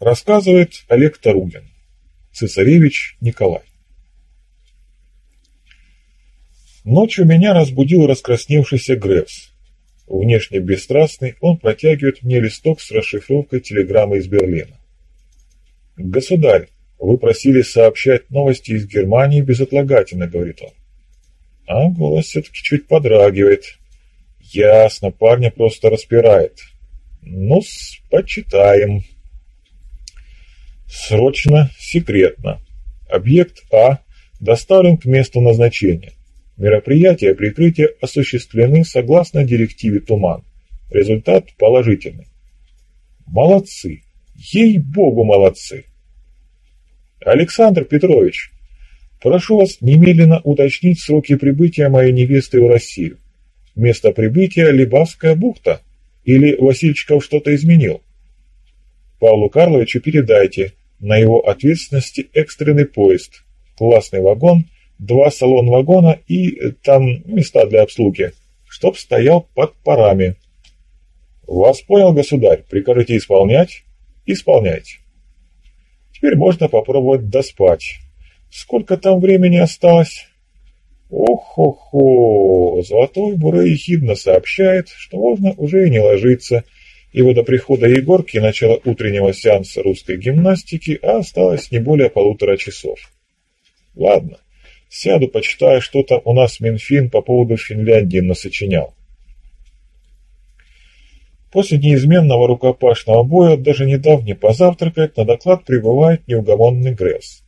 Рассказывает Олег Таругин. Цесаревич Николай. Ночью меня разбудил раскрасневшийся Грефс. Внешне бесстрастный, он протягивает мне листок с расшифровкой телеграммы из Берлина. «Государь, вы просили сообщать новости из Германии безотлагательно», — говорит он. А голос все-таки чуть подрагивает. Ясно, парня просто распирает. Ну-с, почитаем. Срочно, секретно. Объект А доставлен к месту назначения. Мероприятия прикрытия осуществлены согласно директиве «Туман». Результат положительный. Молодцы. Ей-богу, молодцы. Александр Петрович, прошу вас немедленно уточнить сроки прибытия моей невесты в Россию. Место прибытия – Либавская бухта. Или Васильчиков что-то изменил? Павлу Карловичу передайте. На его ответственности экстренный поезд. Классный вагон – два салон-вагона и э, там места для обслуги, чтоб стоял под парами. Вас понял, государь, прикажите исполнять? Исполняйте. Теперь можно попробовать доспать. Сколько там времени осталось? Ох-хо-хо, Золотой Буре ехидно сообщает, что можно уже и не ложиться, ибо до прихода Егорки и начала утреннего сеанса русской гимнастики осталось не более полутора часов. Ладно, Сяду, почитаю, что-то у нас Минфин по поводу Финляндии насочинял. После неизменного рукопашного боя, даже не дав мне позавтракать, на доклад прибывает неугомонный Гресс.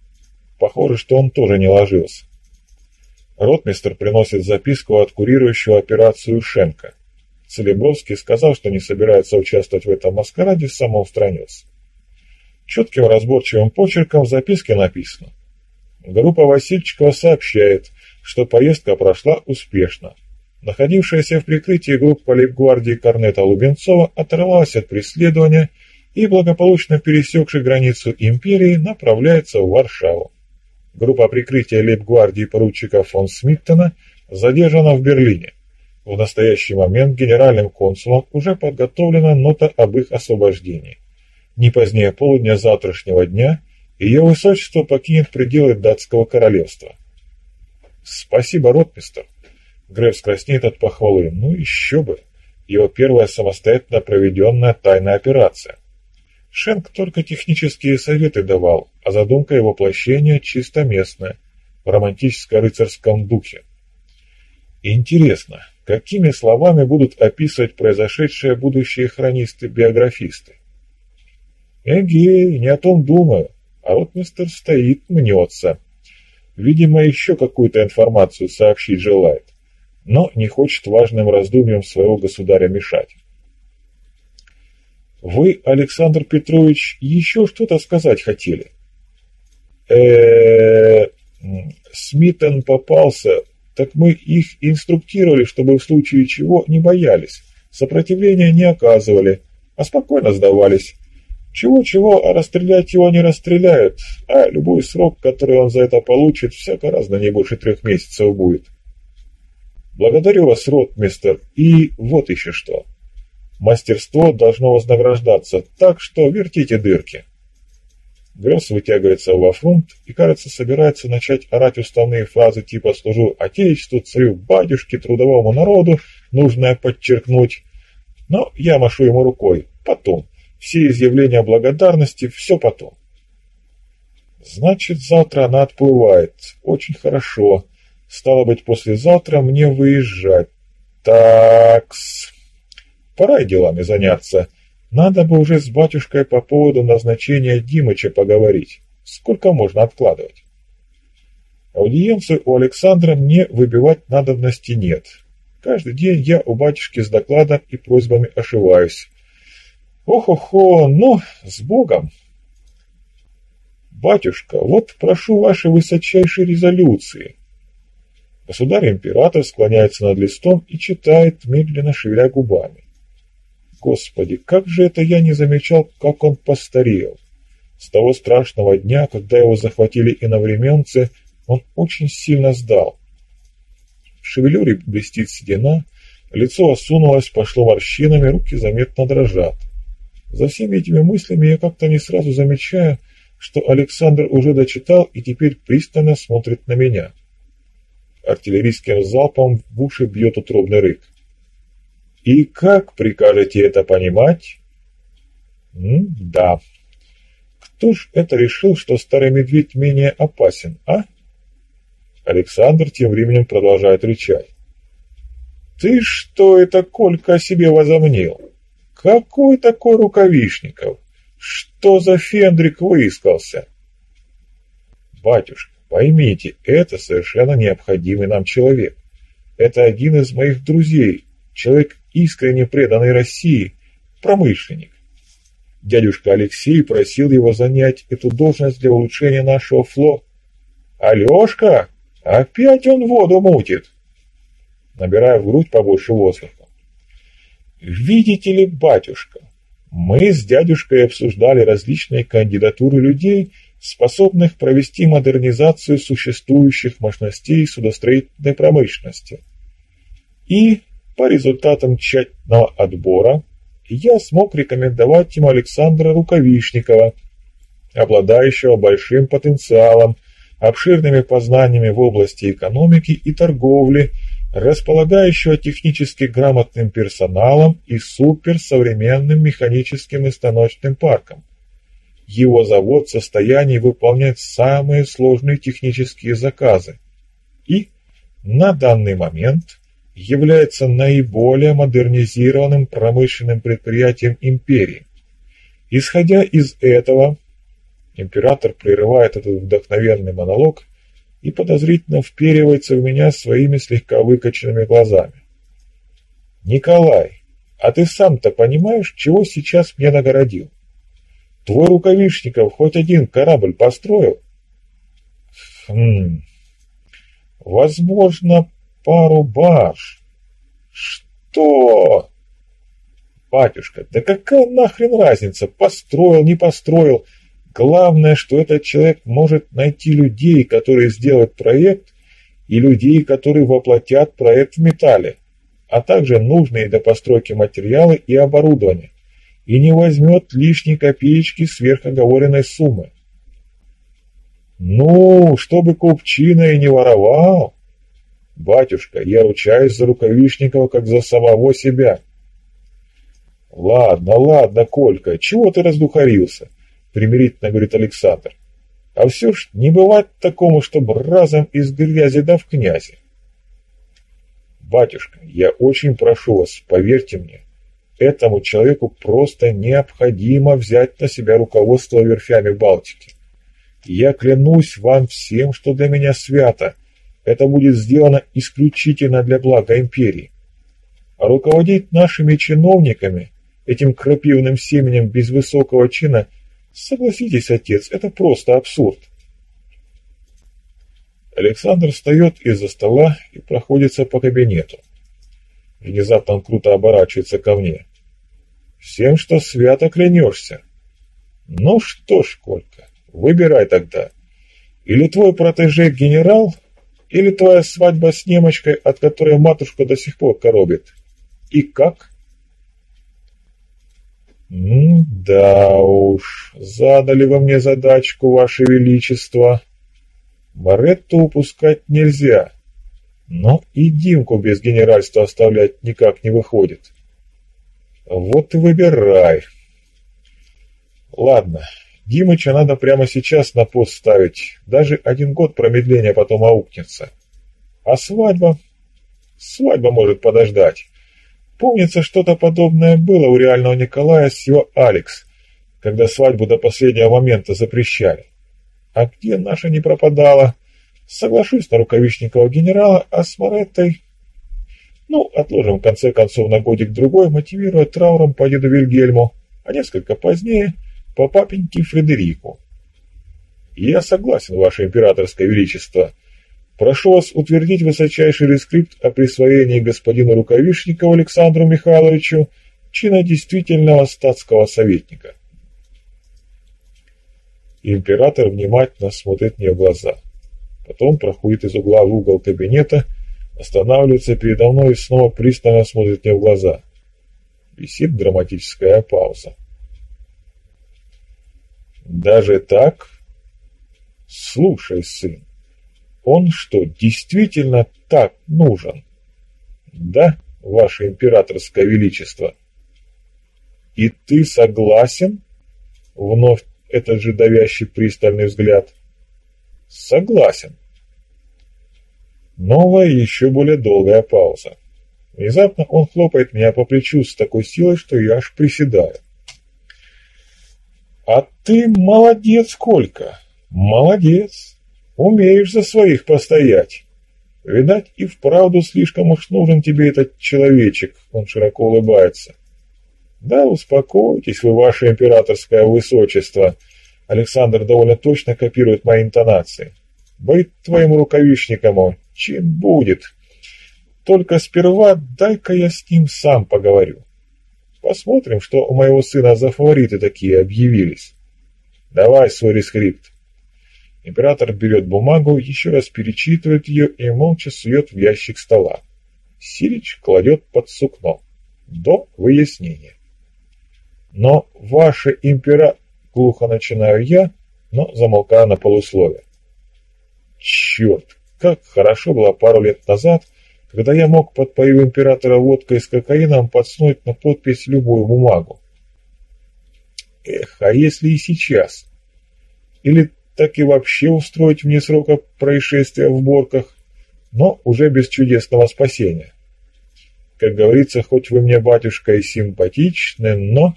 Похоже, что он тоже не ложился. Ротмистр приносит записку от курирующего операцию Шенка. Целебровский сказал, что не собирается участвовать в этом маскараде, самоустранился. Четким разборчивым почерком в записке написано Группа Васильчикова сообщает, что поездка прошла успешно. Находившаяся в прикрытии группа лейбгвардии Корнета Лубенцова оторвалась от преследования и, благополучно пересекши границу империи, направляется в Варшаву. Группа прикрытия лейбгвардии поручика фон Смиттона задержана в Берлине. В настоящий момент генеральным консулом уже подготовлена нота об их освобождении. Не позднее полудня завтрашнего дня ее высочество покинет пределы датского королевства. Спасибо, ротмистер. Греф краснеет от похвалы. Ну еще бы. Его первая самостоятельно проведенная тайная операция. Шенк только технические советы давал, а задумка его воплощения чисто местная, в романтическо-рыцарском духе. Интересно, какими словами будут описывать произошедшее будущие хронисты-биографисты? Эге, не о том думаю. А вот мистер стоит, мнется. Видимо, еще какую-то информацию сообщить желает, но не хочет важным раздумьям своего государя мешать. Вы, Александр Петрович, еще что-то сказать хотели? э Смитон попался, так мы их инструктировали, чтобы в случае чего не боялись, сопротивления не оказывали, а спокойно сдавались. Чего-чего, а расстрелять его не расстреляют, а любой срок, который он за это получит, всяко разно не больше трех месяцев будет. Благодарю вас, ротмистер, и вот еще что. Мастерство должно вознаграждаться, так что вертите дырки. Гресс вытягивается во фронт и, кажется, собирается начать орать уставные фразы типа «служу Отечеству, царю, батюшке, трудовому народу», нужное подчеркнуть. Но я машу ему рукой. Потом все изъявления благодарности, все потом. Значит, завтра она отплывает. Очень хорошо. Стало быть, послезавтра мне выезжать. Такс. Пора и делами заняться. Надо бы уже с батюшкой по поводу назначения Димыча поговорить. Сколько можно откладывать? Аудиенцию у Александра мне выбивать надобности нет. Каждый день я у батюшки с докладом и просьбами ошиваюсь. Ох-охо, ну, с Богом! Батюшка, вот прошу вашей высочайшей резолюции. Государь-император склоняется над листом и читает, медленно шевеля губами. Господи, как же это я не замечал, как он постарел. С того страшного дня, когда его захватили иновременцы, он очень сильно сдал. В шевелюре блестит седина, лицо осунулось, пошло морщинами, руки заметно дрожат. За всеми этими мыслями я как-то не сразу замечаю, что Александр уже дочитал и теперь пристально смотрит на меня. Артиллерийским залпом в уши бьет утробный рык. «И как прикажете это понимать?» М «Да. Кто ж это решил, что старый медведь менее опасен, а?» Александр тем временем продолжает рычать. «Ты что это, Колька, о себе возомнил? Какой такой Рукавишников? Что за фендрик выискался?» «Батюшка, поймите, это совершенно необходимый нам человек. Это один из моих друзей, человек искренне преданный России, промышленник. Дядюшка Алексей просил его занять эту должность для улучшения нашего флота. «Алешка, опять он воду мутит!» Набирая в грудь побольше воздуха. «Видите ли, батюшка, мы с дядюшкой обсуждали различные кандидатуры людей, способных провести модернизацию существующих мощностей судостроительной промышленности. И по результатам тщательного отбора я смог рекомендовать ему Александра Рукавишникова, обладающего большим потенциалом, обширными познаниями в области экономики и торговли, располагающего технически грамотным персоналом и суперсовременным механическим и станочным парком. Его завод в состоянии выполнять самые сложные технические заказы. И на данный момент является наиболее модернизированным промышленным предприятием империи. Исходя из этого, император прерывает этот вдохновенный монолог и подозрительно вперивается в меня своими слегка выкоченными глазами. «Николай, а ты сам-то понимаешь, чего сейчас мне нагородил? Твой Рукавишников хоть один корабль построил?» «Хм... Возможно, пару барж. Что? Батюшка, да какая нахрен разница, построил, не построил. Главное, что этот человек может найти людей, которые сделают проект, и людей, которые воплотят проект в металле, а также нужные для постройки материалы и оборудование, и не возьмет лишней копеечки сверхоговоренной суммы. Ну, чтобы купчина и не воровал, «Батюшка, я ручаюсь за Рукавишникова, как за самого себя». «Ладно, ладно, Колька, чего ты раздухарился?» — примирительно говорит Александр. «А все ж не бывает такому, чтобы разом из грязи да в князи». «Батюшка, я очень прошу вас, поверьте мне, этому человеку просто необходимо взять на себя руководство верфями Балтики. Я клянусь вам всем, что для меня свято — это будет сделано исключительно для блага империи. А руководить нашими чиновниками, этим крапивным семенем без высокого чина, согласитесь, отец, это просто абсурд. Александр встает из-за стола и проходится по кабинету. Внезапно он круто оборачивается ко мне. «Всем, что свято клянешься». «Ну что ж, Колька, выбирай тогда. Или твой протеже генерал, или твоя свадьба с немочкой, от которой матушка до сих пор коробит? И как? да уж, задали вы мне задачку, ваше величество. Баретту упускать нельзя, но и Димку без генеральства оставлять никак не выходит. Вот и выбирай. Ладно, Димыча надо прямо сейчас на пост ставить. Даже один год промедления потом аукнется. А свадьба? Свадьба может подождать. Помнится, что-то подобное было у реального Николая с его Алекс, когда свадьбу до последнего момента запрещали. А где наша не пропадала? Соглашусь на рукавичникова генерала, а с Мореттой... Ну, отложим в конце концов на годик-другой, мотивируя трауром по деду Вильгельму, а несколько позднее по папеньке Фредерику. Я согласен, Ваше Императорское Величество. Прошу вас утвердить высочайший рескрипт о присвоении господину Рукавишникову Александру Михайловичу чина действительного статского советника. Император внимательно смотрит мне в глаза. Потом проходит из угла в угол кабинета, останавливается передо мной и снова пристально смотрит мне в глаза. Висит драматическая пауза. Даже так? Слушай, сын, он что, действительно так нужен? Да, ваше императорское величество. И ты согласен? Вновь этот же давящий пристальный взгляд. Согласен. Новая еще более долгая пауза. Внезапно он хлопает меня по плечу с такой силой, что я аж приседаю. «А ты молодец, Колька, молодец. Умеешь за своих постоять. Видать, и вправду слишком уж нужен тебе этот человечек», — он широко улыбается. «Да успокойтесь вы, ваше императорское высочество», — Александр довольно точно копирует мои интонации. «Быть твоим рукавичником, чин будет. Только сперва дай-ка я с ним сам поговорю. Посмотрим, что у моего сына за фавориты такие объявились. Давай свой рескрипт». Император берет бумагу, еще раз перечитывает ее и молча сует в ящик стола. Сирич кладет под сукно. До выяснения. Но ваше импера... Глухо начинаю я, но замолкаю на полусловие. Черт, как хорошо было пару лет назад, когда я мог, подпоив императора водкой с кокаином, подснуть на подпись любую бумагу. Эх, а если и сейчас? Или так и вообще устроить вне срока происшествия в Борках, но уже без чудесного спасения. Как говорится, хоть вы мне, батюшка, и симпатичны, но...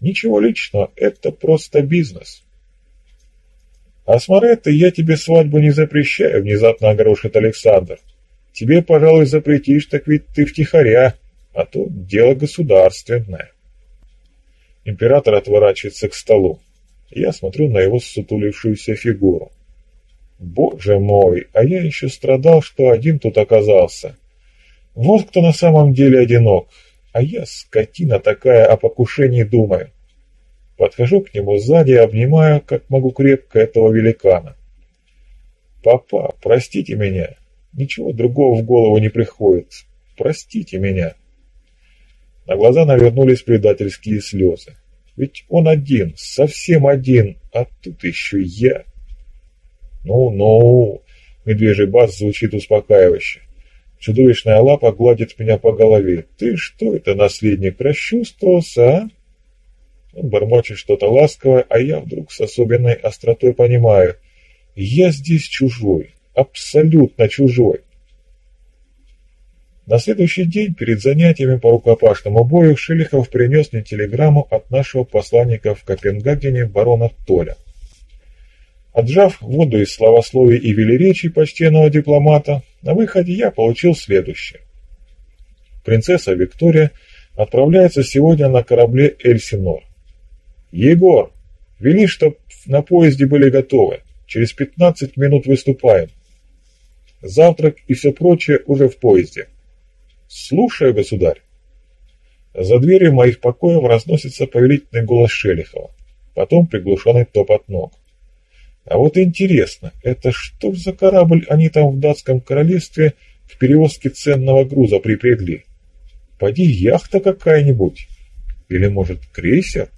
Ничего личного, это просто бизнес. А с Мореттой я тебе свадьбу не запрещаю, внезапно огорошит Александр. Тебе, пожалуй, запретишь, так ведь ты втихаря, а то дело государственное. Император отворачивается к столу. Я смотрю на его сутулившуюся фигуру. Боже мой, а я еще страдал, что один тут оказался. Вот кто на самом деле одинок. А я, скотина такая, о покушении думаю. Подхожу к нему сзади и обнимаю, как могу крепко, этого великана. «Папа, простите меня. Ничего другого в голову не приходит. Простите меня». На глаза навернулись предательские слезы. Ведь он один, совсем один, а тут еще я. «Ну-ну», — медвежий бас звучит успокаивающе. Чудовищная лапа гладит меня по голове. «Ты что это, наследник, расчувствовался, а?» Он бормочет что-то ласковое, а я вдруг с особенной остротой понимаю. Я здесь чужой, абсолютно чужой. На следующий день перед занятиями по рукопашному бою Шелихов принес мне телеграмму от нашего посланника в Копенгагене барона Толя. Отжав воду из словословий и велеречий почтенного дипломата, на выходе я получил следующее. Принцесса Виктория отправляется сегодня на корабле Эльсинор. «Егор, вели, чтоб на поезде были готовы. Через пятнадцать минут выступаем. Завтрак и все прочее уже в поезде». «Слушаю, государь». За дверью моих покоев разносится повелительный голос Шелихова, потом приглушенный топот ног. А вот интересно, это что за корабль они там в датском королевстве к перевозке ценного груза припрягли? Поди яхта какая-нибудь? Или, может, крейсер?